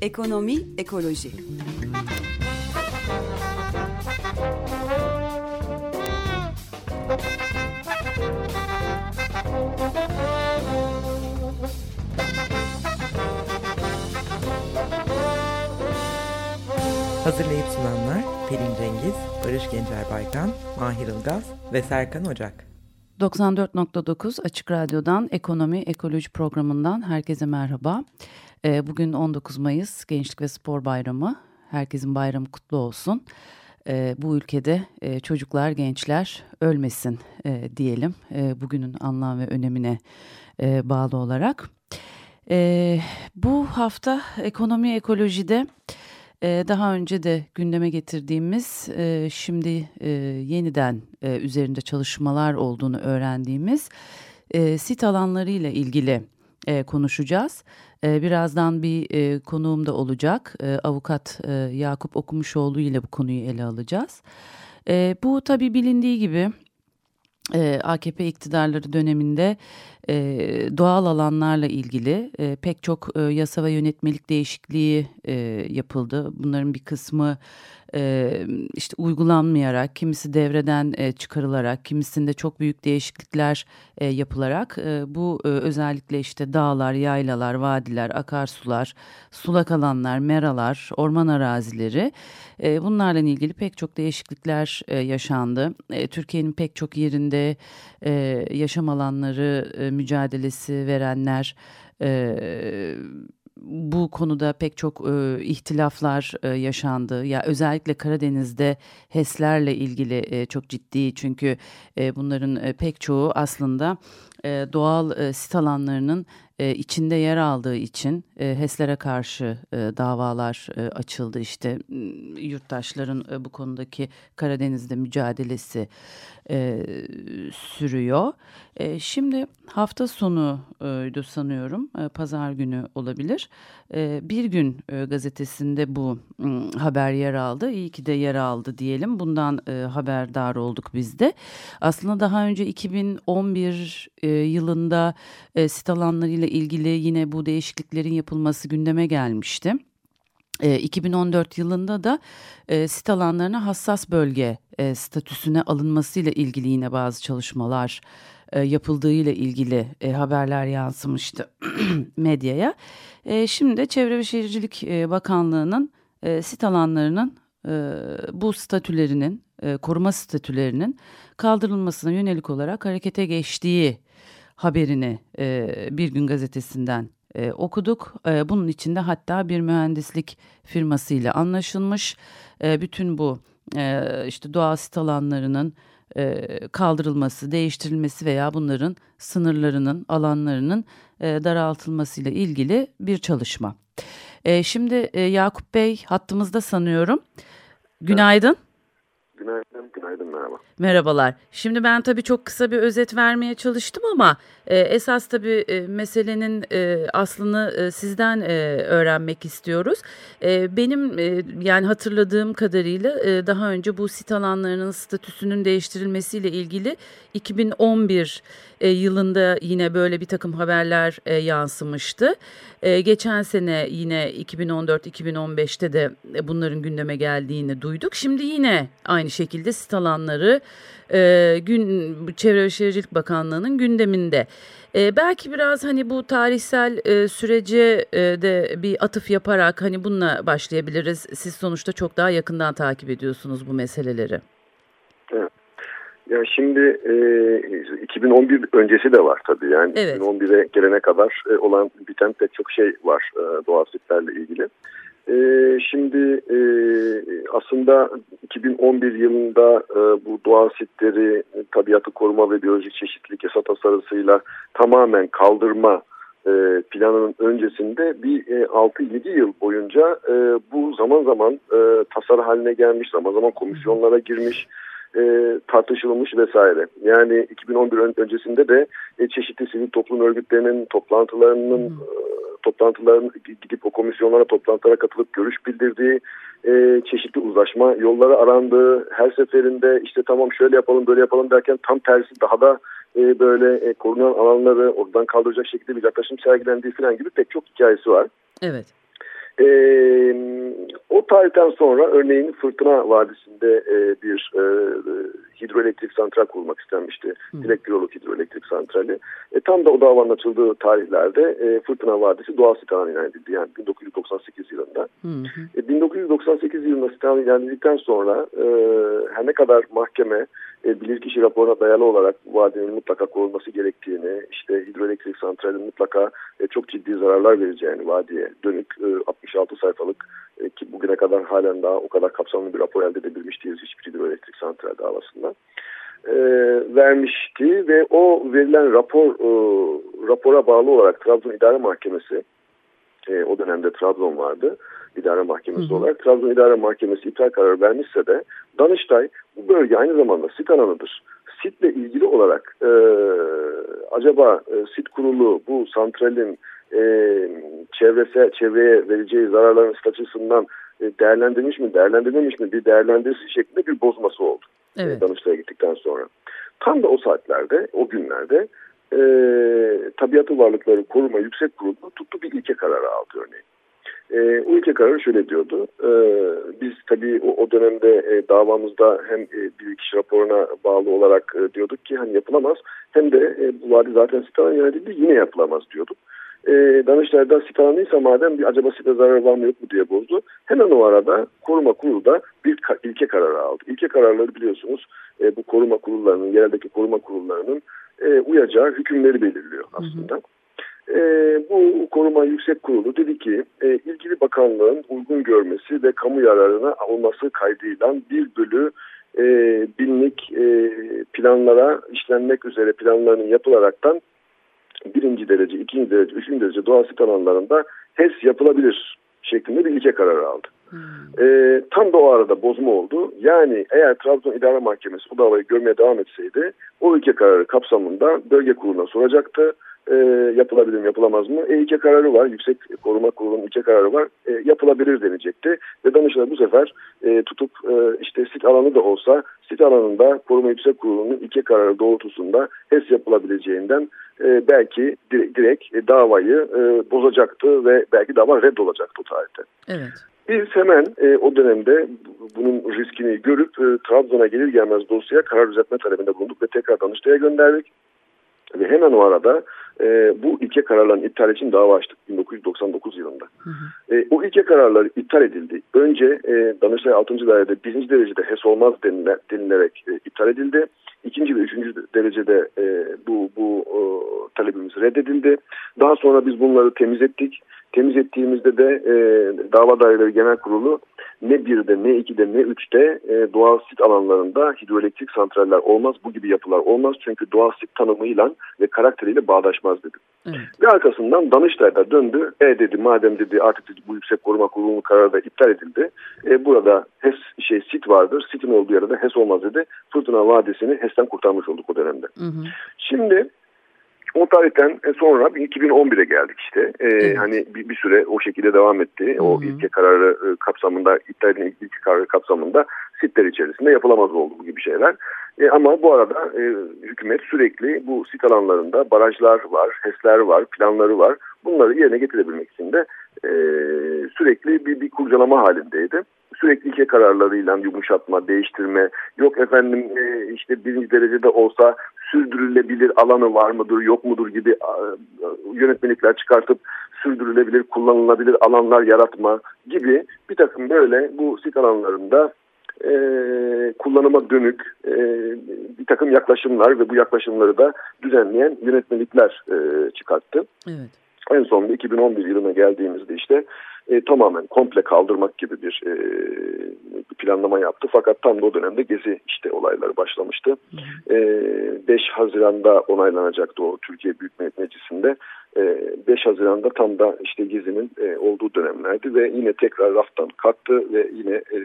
Ekonomi, ekoloji. Hazırlayıp sunanlar Pelin Cengiz, Barış Gencer Baykan, Mahir Ilgaz ve Serkan Ocak. 94.9 Açık Radyo'dan Ekonomi Ekoloji programından herkese merhaba. Ee, bugün 19 Mayıs Gençlik ve Spor Bayramı. Herkesin bayramı kutlu olsun. Ee, bu ülkede e, çocuklar, gençler ölmesin e, diyelim. E, bugünün anlam ve önemine bağlı olarak. Bu hafta ekonomi ekolojide daha önce de gündeme getirdiğimiz, şimdi yeniden üzerinde çalışmalar olduğunu öğrendiğimiz sit alanları ile ilgili konuşacağız. birazdan bir konuğum da olacak. avukat Yakup Okumuşoğlu ile bu konuyu ele alacağız. bu tabii bilindiği gibi AKP iktidarları döneminde doğal alanlarla ilgili pek çok yasa ve yönetmelik değişikliği yapıldı. Bunların bir kısmı işte uygulanmayarak, kimisi devreden çıkarılarak, kimisinde çok büyük değişiklikler yapılarak bu özellikle işte dağlar, yaylalar, vadiler, akarsular, sulak alanlar, meralar, orman arazileri bunlarla ilgili pek çok değişiklikler yaşandı. Türkiye'nin pek çok yerinde yaşam alanları mücadelesi verenler bu konuda pek çok e, ihtilaflar e, yaşandı. Ya özellikle Karadeniz'de HES'lerle ilgili e, çok ciddi çünkü e, bunların e, pek çoğu aslında e, doğal e, sit alanlarının e, içinde yer aldığı için e, HES'lere karşı e, davalar e, açıldı. İşte yurttaşların e, bu konudaki Karadeniz'de mücadelesi e, sürüyor. E, şimdi hafta sonuydu sanıyorum, e, pazar günü olabilir. E, bir gün e, gazetesinde bu e, haber yer aldı. İyi ki de yer aldı diyelim. Bundan e, haberdar olduk biz de. Aslında daha önce 2011 e, yılında e, sit alanlarıyla ilgili yine bu değişikliklerin yapılması gündeme gelmişti. 2014 yılında da e, sit alanlarına hassas bölge e, statüsüne alınmasıyla ilgili yine bazı çalışmalar e, yapıldığı ile ilgili e, haberler yansımıştı medyaya. E, şimdi de Çevre ve Şehircilik e, Bakanlığı'nın e, sit alanlarının e, bu statülerinin, e, koruma statülerinin kaldırılmasına yönelik olarak harekete geçtiği haberini e, Bir Gün Gazetesi'nden e, okuduk. E, bunun içinde hatta bir mühendislik firmasıyla anlaşılmış. E, bütün bu e, işte doğal sit alanlarının e, kaldırılması, değiştirilmesi veya bunların sınırlarının, alanlarının e, daraltılmasıyla ilgili bir çalışma. E, şimdi e, Yakup Bey hattımızda sanıyorum. Günaydın. Evet. Günaydın, günaydın merhaba. Merhabalar. Şimdi ben tabii çok kısa bir özet vermeye çalıştım ama e, esas tabii e, meselenin e, aslını e, sizden e, öğrenmek istiyoruz. E, benim e, yani hatırladığım kadarıyla e, daha önce bu sit alanlarının statüsünün değiştirilmesiyle ilgili 2011 e, yılında yine böyle bir takım haberler e, yansımıştı. E, geçen sene yine 2014-2015'te de e, bunların gündeme geldiğini duyduk. Şimdi yine aynı şekilde sit alanları e, gün Çevre ve Şehircilik Bakanlığı'nın gündeminde. E, belki biraz hani bu tarihsel e, sürece e, de bir atıf yaparak hani bununla başlayabiliriz. Siz sonuçta çok daha yakından takip ediyorsunuz bu meseleleri. Ya şimdi e, 2011 öncesi de var tabii. Yani evet. 2011'e gelene kadar e, olan biten pek çok şey var e, doğal sitlerle ilgili. E, şimdi e, aslında 2011 yılında e, bu doğal sitleri tabiatı koruma ve biyolojik çeşitlilik yasa tasarısıyla tamamen kaldırma e, planının öncesinde bir e, 6-7 yıl boyunca e, bu zaman zaman e, tasarı haline gelmiş, zaman zaman komisyonlara girmiş, e, tartışılmış vesaire. Yani 2011 öncesinde de e, çeşitli sivil toplum örgütlerinin toplantılarının e, toplantıların gidip o komisyonlara toplantılara katılıp görüş bildirdiği e, çeşitli uzlaşma yolları arandığı her seferinde işte tamam şöyle yapalım böyle yapalım derken tam tersi daha da e, böyle e, korunan alanları oradan kaldıracak şekilde bir yaklaşım sergilendiği falan gibi pek çok hikayesi var. Evet. E, o tarihten sonra örneğin Fırtına Vadisi'nde e, bir e, hidroelektrik santral kurmak istenmişti. Dilek Pirolog Hidroelektrik Santrali. E, tam da o davanın açıldığı tarihlerde e, Fırtına Vadisi doğal sit alanı ilan edildi. Yani 1998 yılında. Hı hı. E, 1998 yılında sit alanı ilan edildikten sonra e, her ne kadar mahkeme e, bilirkişi raporuna dayalı olarak vadinin mutlaka korunması gerektiğini, işte hidroelektrik santralin mutlaka e, çok ciddi zararlar vereceğini vadiye dönük e, 66 sayfalık e, ki bugüne kadar halen daha o kadar kapsamlı bir rapor elde edebilmiş değiliz hiçbir hidroelektrik santral davasında e, vermişti ve o verilen rapor e, rapora bağlı olarak Trabzon İdare Mahkemesi e, o dönemde Trabzon vardı idare mahkemesi hı hı. olarak Trabzon İdare Mahkemesi iptal kararı vermişse de Danıştay bu bölge aynı zamanda sit alanıdır. SİT'le ilgili olarak e, acaba e, SİT kurulu bu santralin e, çevrese, çevreye vereceği zararların statüsünden e, değerlendirmiş mi, değerlendirmemiş mi bir değerlendirisi şeklinde bir bozması oldu. Evet. Danıştay'a gittikten sonra. Tam da o saatlerde, o günlerde e, Tabiatı Varlıkları Koruma Yüksek Kurulu tuttu bir ilke kararı aldı örneğin. E, o ilke kararı şöyle diyordu. E, biz tabii o, o dönemde e, davamızda hem e, bilirkişi raporuna bağlı olarak e, diyorduk ki hani yapılamaz hem de e, bu vadi zaten sitana yönetildi yine yapılamaz diyorduk. E, Danıştay'da sitanıysa madem bir acaba site zararı var mı yok mu diye bozdu. Hemen o arada koruma kurulu da bir ilke kararı aldı. İlke kararları biliyorsunuz e, bu koruma kurullarının, yereldeki koruma kurullarının e, uyacağı hükümleri belirliyor aslında. Hı hı. E, bu koruma yüksek kurulu dedi ki e, ilgili bakanlığın uygun görmesi ve kamu yararına olması kaydıyla bir bölü e, binlik e, planlara işlenmek üzere planlarının yapılaraktan birinci derece, ikinci derece, üçüncü derece doğal sit alanlarında HES yapılabilir şeklinde bir ilke kararı aldı. Hmm. E, tam da o arada bozma oldu. Yani eğer Trabzon İdare Mahkemesi bu davayı görmeye devam etseydi o ilke kararı kapsamında bölge kuruluna soracaktı e, yapılabilir mi yapılamaz mı? E, ilke kararı var. Yüksek Koruma Kurulu'nun ilke kararı var. E, yapılabilir denecekti. Ve Danıştay bu sefer e, tutup e, işte sit alanı da olsa sit alanında Koruma Yüksek Kurulu'nun ilke kararı doğrultusunda HES yapılabileceğinden e, belki direkt e, davayı e, bozacaktı ve belki dava reddolacaktı o tarihte. Evet. Biz hemen e, o dönemde bunun riskini görüp e, Trabzon'a gelir gelmez dosyaya karar düzeltme talebinde bulunduk ve tekrar Danıştay'a gönderdik. Ve hemen o arada e, bu ilke kararların iptal için dava açtık 1999 yılında. Hı hı. E, o ilke kararları iptal edildi. Önce e, Danıştay 6. dairede birinci derecede HES olmaz denile, denilerek e, iptal edildi. İkinci ve üçüncü derecede e, bu, bu e, talebimiz reddedildi. Daha sonra biz bunları temiz ettik. Temiz ettiğimizde de e, Dava Daireleri Genel Kurulu ne 1'de ne 2'de ne 3'te e, doğal sit alanlarında hidroelektrik santraller olmaz. Bu gibi yapılar olmaz. Çünkü doğal sit tanımıyla ve karakteriyle bağdaşmaz dedi. Evet. Ve arkasından Danıştay'da döndü. E dedi madem dedi artık dedi, bu yüksek koruma kurulunun kararı da iptal edildi. E, burada HES şey sit vardır. Sitin olduğu yerde HES olmaz dedi. Fırtına Vadisi'ni HES'ten kurtarmış olduk o dönemde. Hı hı. Şimdi o tarihten sonra 2011'e geldik işte. Ee, evet. Hani bir, bir süre o şekilde devam etti. Hı-hı. O ilke kararı e, kapsamında, iptal edilen ilke kararı kapsamında sitler içerisinde yapılamaz oldu bu gibi şeyler. E, ama bu arada e, hükümet sürekli bu sit alanlarında barajlar var, HES'ler var, planları var. Bunları yerine getirebilmek için de e, sürekli bir, bir kurcalama halindeydi sürekli kararlarıyla yumuşatma, değiştirme, yok efendim e, işte birinci derecede olsa sürdürülebilir alanı var mıdır yok mudur gibi yönetmelikler çıkartıp sürdürülebilir kullanılabilir alanlar yaratma gibi bir takım böyle bu sit alanlarında e, kullanıma dönük e, bir takım yaklaşımlar ve bu yaklaşımları da düzenleyen yönetmelikler e, çıkarttı. Evet. En sonunda 2011 yılına geldiğimizde işte e, tamamen komple kaldırmak gibi bir, e, bir planlama yaptı. Fakat tam da o dönemde gezi işte olayları başlamıştı. E, 5 Haziran'da onaylanacaktı o Türkiye Büyük Millet Meclisi'nde. E, 5 Haziran'da tam da işte gezinin e, olduğu dönemlerdi ve yine tekrar raftan kalktı ve yine e,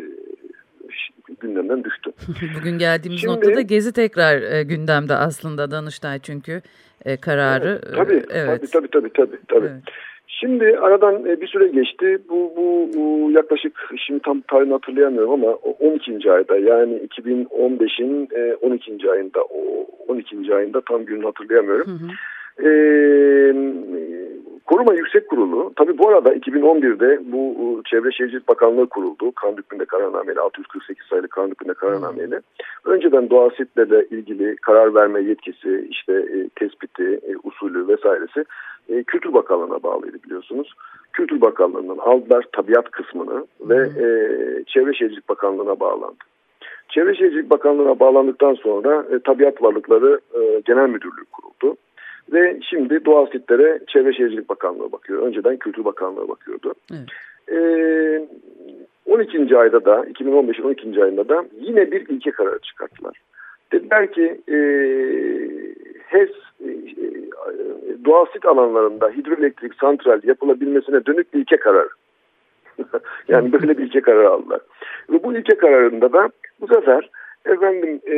gündemden düştü. Bugün geldiğimiz Şimdi, noktada Gezi tekrar e, gündemde aslında Danıştay çünkü e, kararı. Evet, tabii, e, evet. tabii tabii tabii tabii. tabii. Evet. Şimdi aradan e, bir süre geçti. Bu, bu, bu yaklaşık şimdi tam tarihini hatırlayamıyorum ama 12. ayda yani 2015'in 12. E, ayında o 12. ayında tam gününü hatırlayamıyorum. Hı hı. Ee, Koruma Yüksek Kurulu, tabi bu arada 2011'de bu Çevre Şehircilik Bakanlığı kuruldu. Kanun hükmünde kararnameyle, 648 sayılı kanun hükmünde kararnameyle. Önceden doğa sitlerle ilgili karar verme yetkisi, işte e, tespiti, e, usulü vesairesi e, Kültür Bakanlığı'na bağlıydı biliyorsunuz. Kültür Bakanlığı'ndan aldılar tabiat kısmını ve e, Çevre Şehircilik Bakanlığı'na bağlandı. Çevre Şehircilik Bakanlığı'na bağlandıktan sonra e, Tabiat Varlıkları e, Genel Müdürlüğü kuruldu. Ve şimdi doğal sitlere Çevre Şehircilik Bakanlığı bakıyor. Önceden Kültür Bakanlığı bakıyordu. Evet. Ee, 12. ayda da 2015'in 12. ayında da yine bir ilke kararı çıkarttılar. Dediler ki e, HES e, doğal sit alanlarında hidroelektrik santral yapılabilmesine dönük bir ilke kararı. yani böyle bir ilke kararı aldılar. Ve bu ilke kararında da bu sefer efendim e,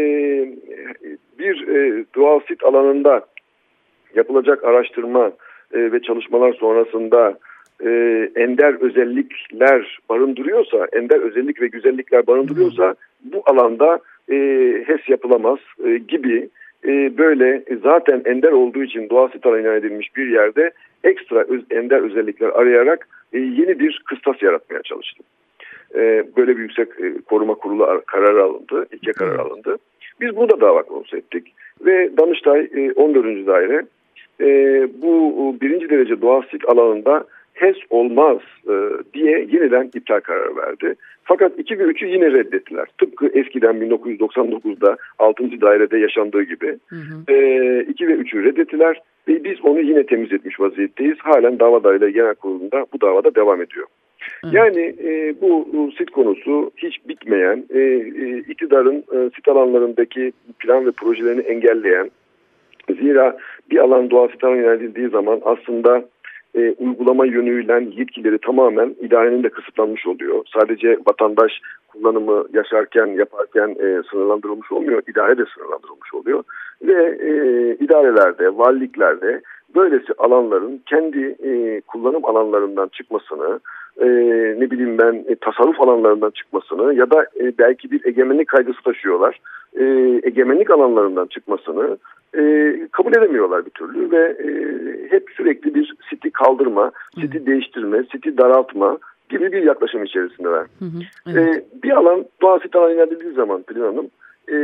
bir e, doğal sit alanında yapılacak araştırma e, ve çalışmalar sonrasında e, ender özellikler barındırıyorsa, ender özellik ve güzellikler barındırıyorsa bu alanda e, HES yapılamaz e, gibi e, böyle zaten ender olduğu için doğal sit ilan edilmiş bir yerde ekstra öz, ender özellikler arayarak e, yeni bir kıstas yaratmaya çalıştım. E, böyle bir yüksek e, koruma kurulu kararı alındı, ilke karar alındı. Biz bunu da dava konusu ettik ve Danıştay e, 14. daire e, bu birinci derece doğal sit alanında HES olmaz e, diye yeniden iptal kararı verdi. Fakat 2 ve 3'ü yine reddettiler. Tıpkı eskiden 1999'da 6. dairede yaşandığı gibi. Hı hı. E, 2 ve 3'ü reddettiler ve biz onu yine temiz etmiş vaziyetteyiz. Halen dava daire genel kurulunda bu davada devam ediyor. Hı. Yani e, bu, bu sit konusu hiç bitmeyen, e, e, iktidarın e, sit alanlarındaki plan ve projelerini engelleyen, Zira bir alan doğal sitana yöneltildiği zaman aslında e, uygulama yönüyle yetkileri tamamen idarenin de kısıtlanmış oluyor. Sadece vatandaş kullanımı yaşarken, yaparken e, sınırlandırılmış olmuyor, idare de sınırlandırılmış oluyor. Ve e, idarelerde, valiliklerde böylesi alanların kendi e, kullanım alanlarından çıkmasını, e, ne bileyim ben e, tasarruf alanlarından çıkmasını ya da e, belki bir egemenlik kaygısı taşıyorlar. E, egemenlik alanlarından çıkmasını e, kabul edemiyorlar bir türlü ve e, hep sürekli bir siti kaldırma, siti değiştirme, siti daraltma gibi bir yaklaşım içerisindeler. Hı hı, evet. e, bir alan doğa sit alanı ilerlediği zaman Pelin Hanım e,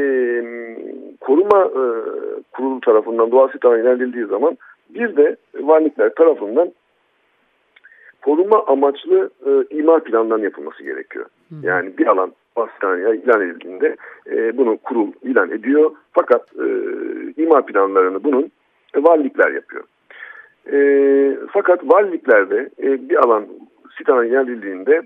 koruma e, kurulu tarafından doğa sit alanı ilerlediği zaman bir de varlıklar tarafından koruma amaçlı e, imar planlarının yapılması gerekiyor. Hı. Yani bir alan hastaneye ilan edildiğinde e, bunu kurul ilan ediyor. Fakat e, imar planlarını bunun e, valilikler yapıyor. E, fakat valiliklerde e, bir alan sit alanı ilan edildiğinde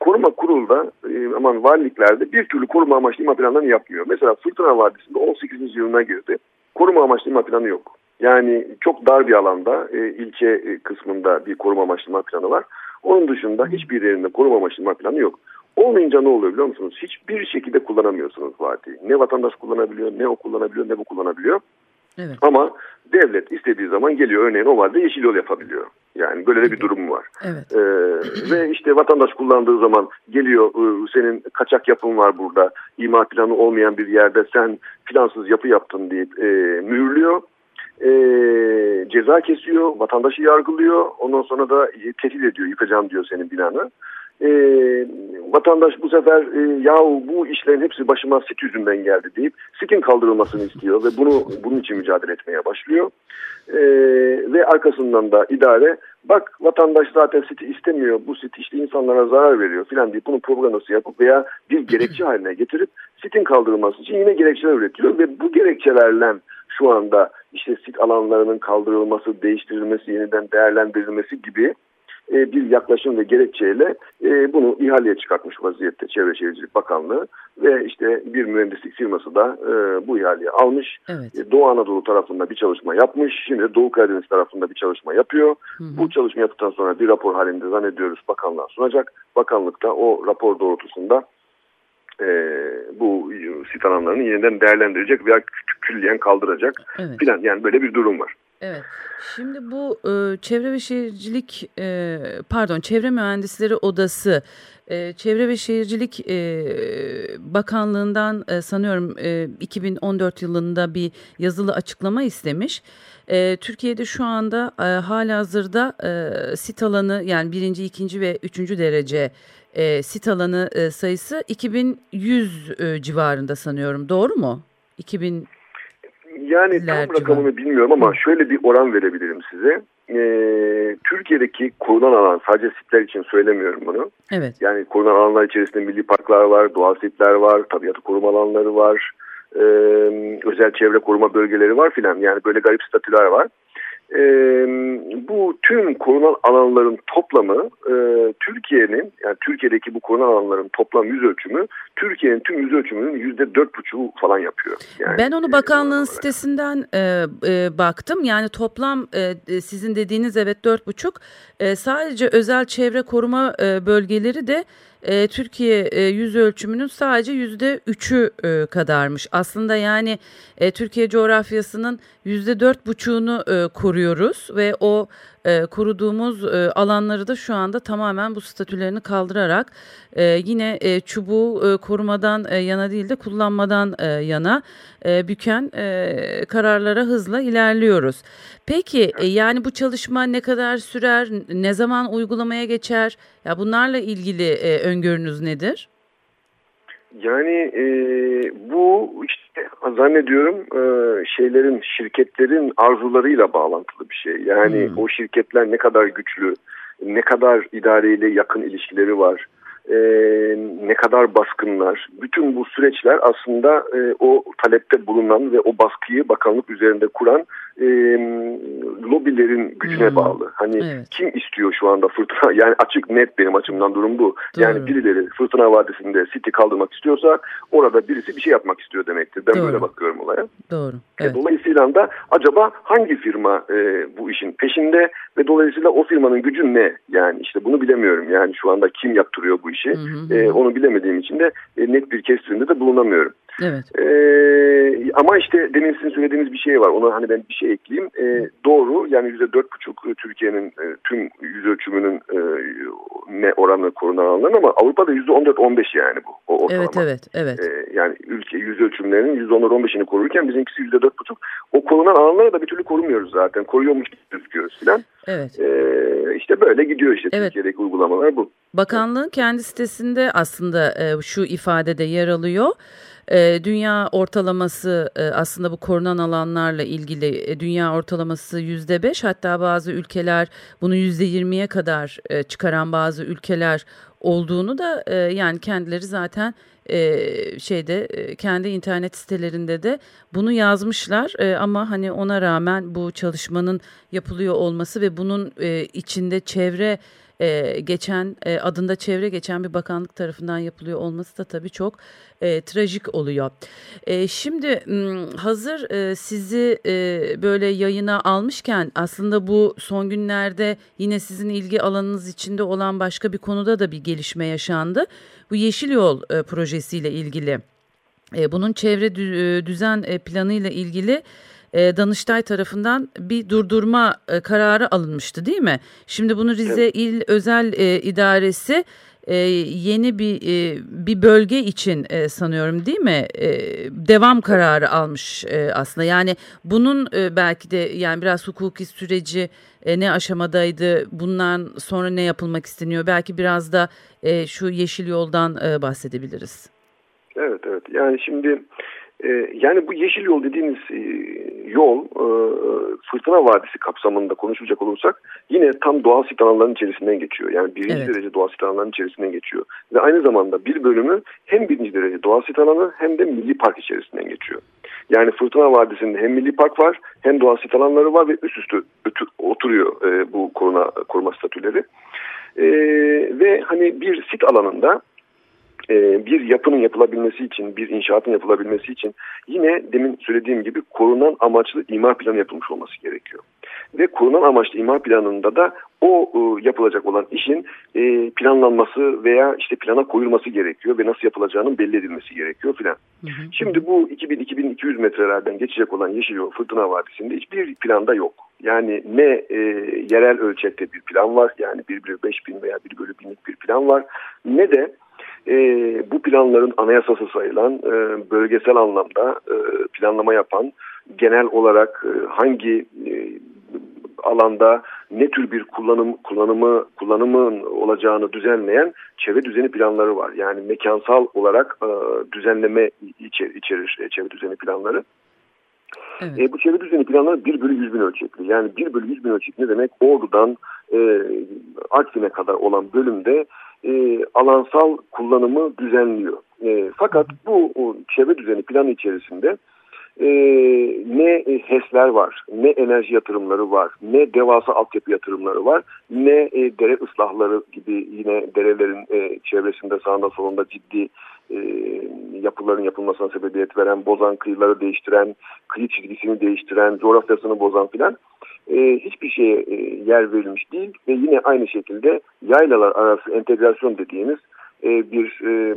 koruma kurulda e, aman valiliklerde bir türlü koruma amaçlı imar planlarını yapmıyor. Mesela Fırtına Vadisi'nde 18. yılına girdi. Koruma amaçlı imar planı yok. Yani çok dar bir alanda e, ilçe e, kısmında bir koruma amaçlı planı var. Onun dışında hiçbir yerinde koruma amaçlı planı yok. Olmayınca ne oluyor biliyor musunuz? Hiçbir şekilde kullanamıyorsunuz vadiyi. Ne vatandaş kullanabiliyor, ne o kullanabiliyor, ne bu kullanabiliyor. Evet. Ama devlet istediği zaman geliyor örneğin o vadide yeşil yol yapabiliyor. Yani böyle de bir durum var. Evet. Ee, ve işte vatandaş kullandığı zaman geliyor senin kaçak yapın var burada. imar planı olmayan bir yerde sen plansız yapı yaptın deyip e, mühürlüyor e, ceza kesiyor, vatandaşı yargılıyor. Ondan sonra da tehdit ediyor, yıkacağım diyor senin binanı. E, vatandaş bu sefer e, yahu bu işlerin hepsi başıma sit yüzünden geldi deyip sitin kaldırılmasını istiyor ve bunu bunun için mücadele etmeye başlıyor. E, ve arkasından da idare bak vatandaş zaten siti istemiyor bu sit işte insanlara zarar veriyor filan deyip bunun propagandası yapıp veya bir gerekçe haline getirip sitin kaldırılması için yine gerekçeler üretiyor ve bu gerekçelerle şu anda işte sit alanlarının kaldırılması, değiştirilmesi, yeniden değerlendirilmesi gibi e, bir yaklaşım ve gerekçeyle e, bunu ihaleye çıkartmış vaziyette Çevre Şehircilik Bakanlığı ve işte bir mühendislik firması da e, bu ihaleyi almış. Evet. Doğu Anadolu tarafında bir çalışma yapmış. Şimdi Doğu Karadeniz tarafında bir çalışma yapıyor. Hı hı. Bu çalışma yaptıktan sonra bir rapor halinde zannediyoruz bakanlığa sunacak. Bakanlık da o rapor doğrultusunda e, bu sit alanlarını yeniden değerlendirecek veya külliyen kaldıracak evet. filan yani böyle bir durum var. Evet. Şimdi bu e, Çevre ve Şehircilik e, pardon Çevre Mühendisleri Odası e, Çevre ve Şehircilik e, Bakanlığı'ndan e, sanıyorum e, 2014 yılında bir yazılı açıklama istemiş. E, Türkiye'de şu anda e, halihazırda e, sit alanı yani birinci, ikinci ve üçüncü derece e, sit alanı e, sayısı 2100 e, civarında sanıyorum. Doğru mu? 2000 yani tam rakamını bilmiyorum ama şöyle bir oran verebilirim size. Ee, Türkiye'deki korunan alan sadece sitler için söylemiyorum bunu. Evet. Yani korunan alanlar içerisinde milli parklar var, doğal sitler var, tabiatı koruma alanları var, e, özel çevre koruma bölgeleri var filan. Yani böyle garip statüler var e, bu tüm korunan alanların toplamı e, Türkiye'nin yani Türkiye'deki bu korunan alanların toplam yüz ölçümü Türkiye'nin tüm yüz ölçümünün yüzde dört buçuğu falan yapıyor. Yani, ben onu bakanlığın e, sitesinden e, e, baktım. Yani toplam e, sizin dediğiniz evet dört buçuk. E, sadece özel çevre koruma e, bölgeleri de e, Türkiye e, yüz ölçümünün sadece yüzde üçü e, kadarmış. Aslında yani e, Türkiye coğrafyasının yüzde dört buçuğunu e, koruyoruz ve o e, koruduğumuz e, alanları da şu anda tamamen bu statülerini kaldırarak e, yine e, çubuğu e, korumadan e, yana değil de kullanmadan e, yana e, büken e, kararlara hızla ilerliyoruz. Peki e, yani bu çalışma ne kadar sürer, ne zaman uygulamaya geçer? Ya bunlarla ilgili e, öngörünüz nedir? Yani e, bu işte zannediyorum e, şeylerin şirketlerin arzularıyla bağlantılı bir şey. Yani hmm. o şirketler ne kadar güçlü, ne kadar idareyle yakın ilişkileri var e, ne kadar baskınlar, bütün bu süreçler aslında e, o talepte bulunan ve o baskıyı bakanlık üzerinde kuran e, lobilerin gücüne hmm. bağlı. Hani evet. kim istiyor şu anda fırtına? Yani açık net benim açımdan durum bu. Doğru. Yani birileri fırtına vadisinde City kaldırmak istiyorsa orada birisi bir şey yapmak istiyor demektir. Ben Doğru. böyle bakıyorum olaya. Doğru. E, evet. Dolayısıyla da acaba hangi firma e, bu işin peşinde ve dolayısıyla o firmanın gücü ne? Yani işte bunu bilemiyorum. Yani şu anda kim yaptırıyor bu işi? Hı hı. E, onu bilemediğim için de e, net bir kestirimde de bulunamıyorum. Evet. Ee, ama işte demin sizin söylediğiniz bir şey var. Ona hani ben bir şey ekleyeyim. Ee, doğru yani yüzde dört buçuk Türkiye'nin e, tüm yüz ölçümünün e, ne oranı korunan alanların ama Avrupa'da yüzde on dört on beş yani bu. O ortalama. Evet evet evet. Yani ülke yüz ölçümlerinin yüzde on on beşini korurken bizimkisi yüzde dört buçuk. O korunan alanları da bir türlü korumuyoruz zaten. Koruyormuş gibi gözüküyoruz filan. Evet. Ee, işte böyle gidiyor işte evet. Türkiye'deki uygulamalar bu. Bakanlığın kendi sitesinde aslında e, şu ifadede yer alıyor. E, dünya ortalaması e, aslında bu korunan alanlarla ilgili e, dünya ortalaması yüzde beş. Hatta bazı ülkeler bunu yüzde yirmiye kadar e, çıkaran bazı ülkeler olduğunu da e, yani kendileri zaten e, şeyde e, kendi internet sitelerinde de bunu yazmışlar. E, ama hani ona rağmen bu çalışmanın yapılıyor olması ve bunun e, içinde çevre e, geçen e, adında çevre geçen bir bakanlık tarafından yapılıyor olması da tabii çok e, trajik oluyor. E, şimdi hazır e, sizi e, böyle yayına almışken aslında bu son günlerde yine sizin ilgi alanınız içinde olan başka bir konuda da bir gelişme yaşandı. Bu Yeşil Yol e, projesiyle ilgili. E, bunun çevre düzen e, planıyla ilgili e, Danıştay tarafından bir durdurma e, kararı alınmıştı değil mi? Şimdi bunu Rize evet. İl Özel e, İdaresi e, yeni bir e, bir bölge için e, sanıyorum değil mi? E, devam kararı almış e, aslında. Yani bunun e, belki de yani biraz hukuki süreci e, ne aşamadaydı? Bundan sonra ne yapılmak isteniyor? Belki biraz da e, şu yeşil yoldan e, bahsedebiliriz. Evet evet. Yani şimdi yani bu yeşil yol dediğimiz e, yol e, Fırtına Vadisi kapsamında konuşacak olursak yine tam doğal sit alanlarının içerisinden geçiyor. Yani birinci evet. derece doğal sit alanlarının içerisinden geçiyor. Ve aynı zamanda bir bölümü hem birinci derece doğal sit alanı hem de milli park içerisinden geçiyor. Yani Fırtına Vadisi'nde hem milli park var hem doğal sit alanları var ve üst üste oturuyor e, bu koruma, koruma statüleri. E, ve hani bir sit alanında bir yapının yapılabilmesi için, bir inşaatın yapılabilmesi için yine demin söylediğim gibi korunan amaçlı imar planı yapılmış olması gerekiyor. Ve korunan amaçlı imar planında da o e, yapılacak olan işin e, planlanması veya işte plana koyulması gerekiyor ve nasıl yapılacağının belli edilmesi gerekiyor filan. Şimdi bu 2000-2200 metrelerden geçecek olan Yeşil Yol Fırtına Vadisi'nde hiçbir planda yok. Yani ne e, yerel ölçekte bir plan var yani 1 bölü 5 bin veya 1 bölü binlik bir plan var ne de e, bu planların anayasası sayılan e, bölgesel anlamda e, planlama yapan genel olarak e, hangi e, alanda ne tür bir kullanım kullanımı kullanımın olacağını düzenleyen çevre düzeni planları var. Yani mekansal olarak e, düzenleme içer, içerir e, çevre düzeni planları. Evet. E, bu çevre düzeni planları 1 bölü 100 bin ölçekli. Yani 1 bölü 100 bin ölçekli ne demek? Ordu'dan e, Artvin'e kadar olan bölümde e, alansal kullanımı düzenliyor. E, fakat bu çevre düzeni planı içerisinde e, ne HES'ler var, ne enerji yatırımları var, ne devasa altyapı yatırımları var, ne e, dere ıslahları gibi yine derelerin e, çevresinde sağında solunda ciddi e, yapıların yapılmasına sebebiyet veren, bozan kıyıları değiştiren, kıyı çizgisini değiştiren, coğrafyasını bozan filan e, hiçbir şeye e, yer verilmiş değil ve yine aynı şekilde yaylalar arası entegrasyon dediğimiz e, bir e,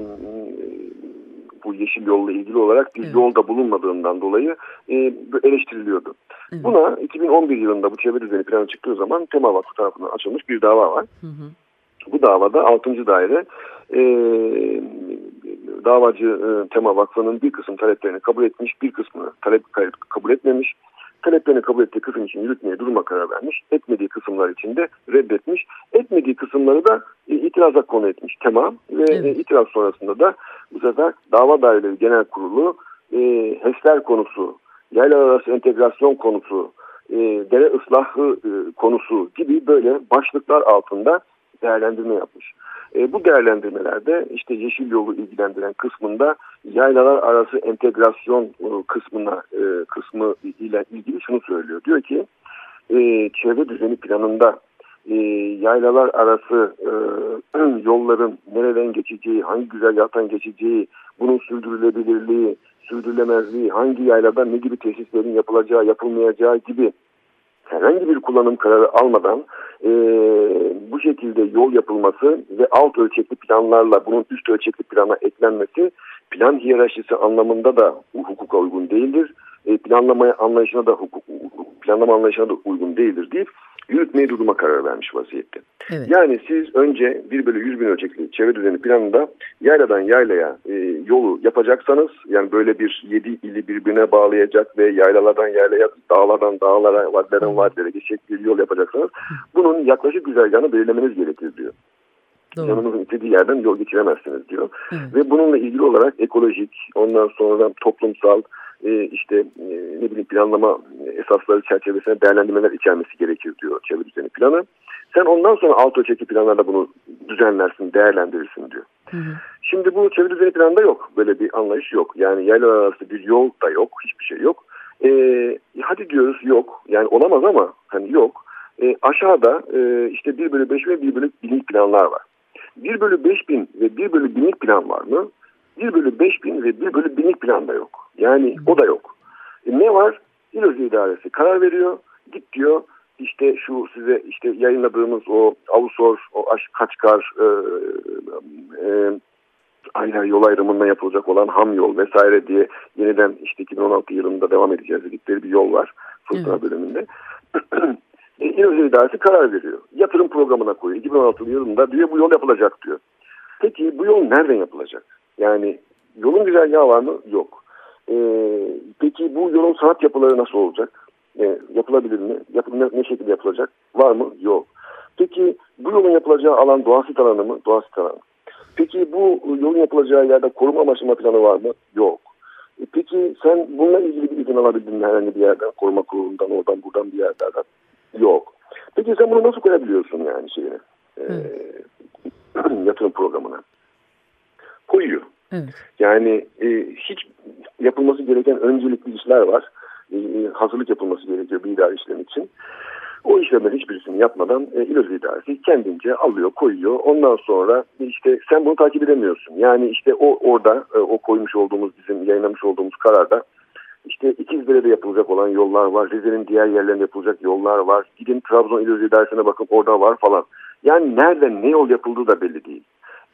bu yeşil yolla ilgili olarak bir evet. yolda bulunmadığından dolayı e, eleştiriliyordu. Evet. Buna 2011 yılında bu çevre düzeni planı çıktığı zaman Tema Vakfı tarafından açılmış bir dava var. Hı hı. Bu davada 6. daire e, davacı e, Tema Vakfı'nın bir kısım taleplerini kabul etmiş, bir kısmını talep kabul etmemiş taleplerini kabul ettiği kısım için yürütmeye duruma karar vermiş. Etmediği kısımlar için de reddetmiş. Etmediği kısımları da e, itiraza konu etmiş tema ve e, evet. e, itiraz sonrasında da bu sefer dava daireleri genel kurulu e, HES'ler konusu, yayla arası entegrasyon konusu, e, dere ıslahı e, konusu gibi böyle başlıklar altında değerlendirme yapmış. E, bu değerlendirmelerde işte yeşil yolu ilgilendiren kısmında yaylalar arası entegrasyon e, kısmına e, kısmı ile ilgili şunu söylüyor. Diyor ki e, çevre düzeni planında e, yaylalar arası e, yolların nereden geçeceği, hangi güzergahtan geçeceği, bunun sürdürülebilirliği, sürdürülemezliği, hangi yaylada ne gibi tesislerin yapılacağı, yapılmayacağı gibi herhangi bir kullanım kararı almadan e, bu şekilde yol yapılması ve alt ölçekli planlarla bunun üst ölçekli plana eklenmesi plan hiyerarşisi anlamında da hukuka uygun değildir. E, planlama anlayışına da hukuk, planlama anlayışına da uygun değildir deyip yürütmeye duruma karar vermiş vaziyette. Evet. Yani siz önce 1 bölü 100 bin ölçekli çevre düzeni planında yayladan yaylaya e, yolu yapacaksanız yani böyle bir 7 ili birbirine bağlayacak ve yaylalardan yaylaya dağlardan dağlara vadiden vadilere geçecek bir yol yapacaksanız bunun yaklaşık güzergahını belirlemeniz gerekir diyor. Doğru. Canınızın istediği yerden yol geçiremezsiniz diyor. Evet. Ve bununla ilgili olarak ekolojik, ondan sonra toplumsal, e, işte e, ne bileyim planlama esasları çerçevesinde değerlendirmeler içermesi gerekir diyor çevre düzeni planı. Sen ondan sonra alt ölçekli planlarda bunu düzenlersin, değerlendirirsin diyor. Hı hı. Şimdi bu çevre düzeni planında yok. Böyle bir anlayış yok. Yani yaylalar arası bir yol da yok. Hiçbir şey yok. E, hadi diyoruz yok. Yani olamaz ama hani yok. E, aşağıda e, işte 1 bölü 5 ve 1 bölü 1000 planlar var. 1 bölü 5 bin ve 1 bölü binlik plan var mı? 1 bölü 5 bin ve 1 bölü binlik plan da yok. Yani o da yok. E ne var? İl İdaresi karar veriyor. Git diyor işte şu size işte yayınladığımız o Avusor, o Kaçkar e, e, ayrı yol ayrımından yapılacak olan ham yol vesaire diye yeniden işte 2016 yılında devam edeceğiz dedikleri bir yol var fırtına evet. bölümünde. e, İl Özel İdaresi karar veriyor. Yatırım programına koyuyor. 2016 yılında diyor bu yol yapılacak diyor. Peki bu yol nereden yapılacak? Yani yolun güzergahı var mı? Yok. Ee, peki bu yolun sanat yapıları nasıl olacak? Ee, yapılabilir mi? Yapı, ne, ne şekilde yapılacak? Var mı? Yok. Peki bu yolun yapılacağı alan doğa sit alanı mı? Doğa sit alanı. Peki bu yolun yapılacağı yerde koruma amaçlama planı var mı? Yok. E peki sen bununla ilgili bir izin alabildin mi herhangi bir yerden? Koruma kurulundan, oradan, buradan bir yerlerden? Yok. Peki sen bunu nasıl koyabiliyorsun yani şeyine? E, yatırım programına? Koyuyor. Evet. Yani e, hiç yapılması gereken öncelikli işler var. E, e, hazırlık yapılması gerekiyor bir idare işlem için. O işlemlerin hiçbirisini yapmadan e, İl İdaresi kendince alıyor, koyuyor. Ondan sonra işte sen bunu takip edemiyorsun. Yani işte o orada e, o koymuş olduğumuz bizim yayınlamış olduğumuz kararda işte İkizdere'de yapılacak olan yollar var. Rize'nin diğer yerlerinde yapılacak yollar var. Gidin Trabzon İl İdaresi'ne bakın orada var falan. Yani nereden ne yol yapıldığı da belli değil.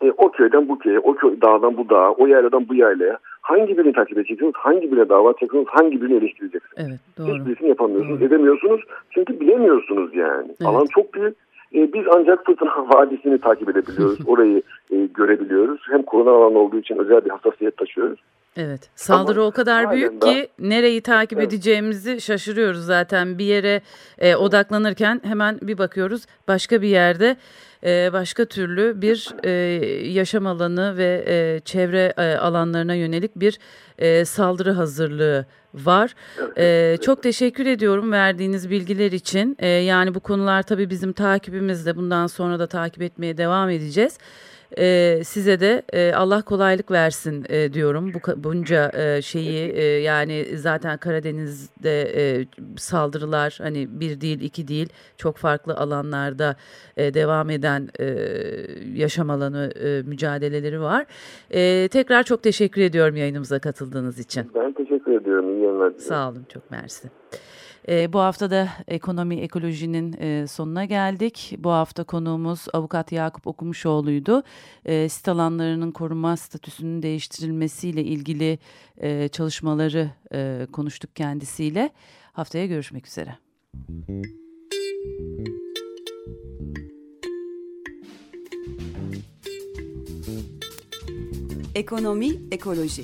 E, o köyden bu köye, o köy dağdan bu dağa, o yayladan bu yaylaya hangi birini takip edeceksiniz, hangi birine dava açacaksınız, hangi birini eleştireceksiniz. Evet, doğru. Hiçbirisini yapamıyorsunuz, doğru. edemiyorsunuz. Çünkü bilemiyorsunuz yani. Evet. Alan çok büyük. E, biz ancak Fırtına Vadisi'ni takip edebiliyoruz. Orayı e, görebiliyoruz. Hem korona alanı olduğu için özel bir hassasiyet taşıyoruz. Evet saldırı Ama o kadar büyük ki nereyi takip evet. edeceğimizi şaşırıyoruz zaten bir yere e, odaklanırken hemen bir bakıyoruz başka bir yerde e, başka türlü bir e, yaşam alanı ve e, çevre e, alanlarına yönelik bir e, saldırı hazırlığı var. Ee, Çok teşekkür ediyorum verdiğiniz bilgiler için. Ee, yani bu konular tabii bizim takibimizde bundan sonra da takip etmeye devam edeceğiz. E, size de e, Allah kolaylık versin e, diyorum. Bu bunca e, şeyi e, yani zaten Karadeniz'de e, saldırılar hani bir değil iki değil çok farklı alanlarda e, devam eden e, yaşam alanı e, mücadeleleri var. E, tekrar çok teşekkür ediyorum yayınımıza katıldığınız için. Ben teşekkür ediyorum. İyi yayınlar. Sağ olun çok mersi. E, bu hafta da ekonomi ekolojinin e, sonuna geldik. Bu hafta konuğumuz avukat Yakup Okumuşoğlu'ydu. E, sit alanlarının koruma statüsünün değiştirilmesiyle ilgili e, çalışmaları e, konuştuk kendisiyle. Haftaya görüşmek üzere. Ekonomi, ekoloji.